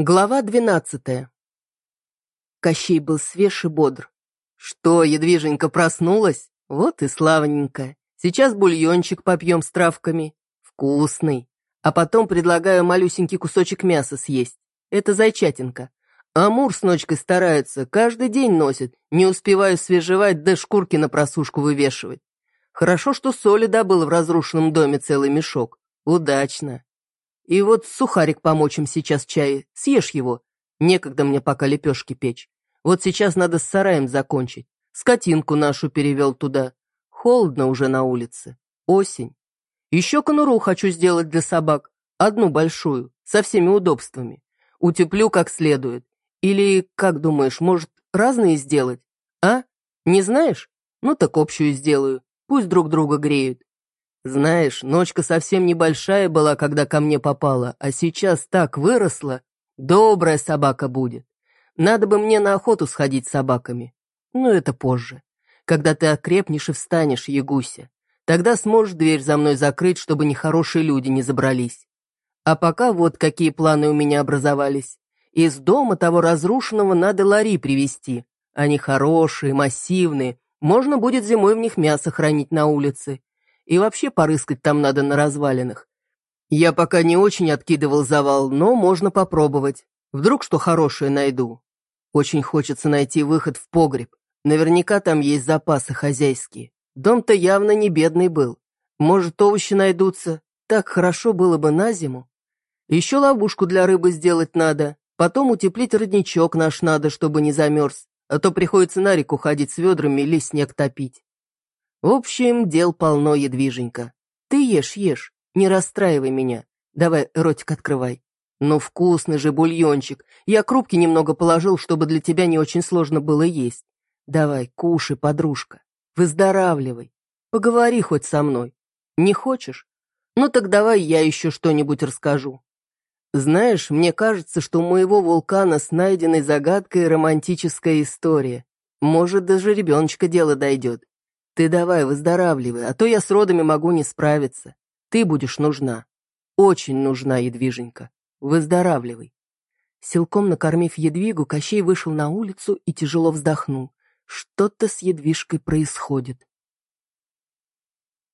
Глава двенадцатая. Кощей был свеж и бодр. «Что, едвиженька проснулась? Вот и славненько. Сейчас бульончик попьем с травками. Вкусный. А потом предлагаю малюсенький кусочек мяса съесть. Это зайчатинка. Амур с ночкой стараются, каждый день носит. Не успеваю свежевать, да шкурки на просушку вывешивать. Хорошо, что соли добыл в разрушенном доме целый мешок. Удачно. И вот сухарик помочь им сейчас чае. Съешь его. Некогда мне пока лепешки печь. Вот сейчас надо с сараем закончить. Скотинку нашу перевел туда. Холодно уже на улице. Осень. Еще конуру хочу сделать для собак. Одну большую, со всеми удобствами. Утеплю как следует. Или, как думаешь, может, разные сделать? А? Не знаешь? Ну так общую сделаю. Пусть друг друга греют. Знаешь, ночка совсем небольшая была, когда ко мне попала, а сейчас так выросла. Добрая собака будет. Надо бы мне на охоту сходить с собаками. Но это позже. Когда ты окрепнешь и встанешь, Ягуся. Тогда сможешь дверь за мной закрыть, чтобы нехорошие люди не забрались. А пока вот какие планы у меня образовались. Из дома того разрушенного надо лари привезти. Они хорошие, массивные. Можно будет зимой в них мясо хранить на улице. И вообще порыскать там надо на развалинах. Я пока не очень откидывал завал, но можно попробовать. Вдруг что хорошее найду. Очень хочется найти выход в погреб. Наверняка там есть запасы хозяйские. Дом-то явно не бедный был. Может, овощи найдутся. Так хорошо было бы на зиму. Еще ловушку для рыбы сделать надо. Потом утеплить родничок наш надо, чтобы не замерз. А то приходится на реку ходить с ведрами или снег топить. В общем, дел полно, едвиженька. Ты ешь, ешь, не расстраивай меня. Давай ротик открывай. Ну, вкусный же бульончик. Я крупки немного положил, чтобы для тебя не очень сложно было есть. Давай, кушай, подружка. Выздоравливай. Поговори хоть со мной. Не хочешь? Ну так давай я еще что-нибудь расскажу. Знаешь, мне кажется, что у моего вулкана с найденной загадкой романтическая история. Может, даже ребеночка дело дойдет. Ты давай выздоравливай, а то я с родами могу не справиться. Ты будешь нужна. Очень нужна, Едвиженька. Выздоравливай. Силком накормив Едвигу, Кощей вышел на улицу и тяжело вздохнул. Что-то с Едвижкой происходит.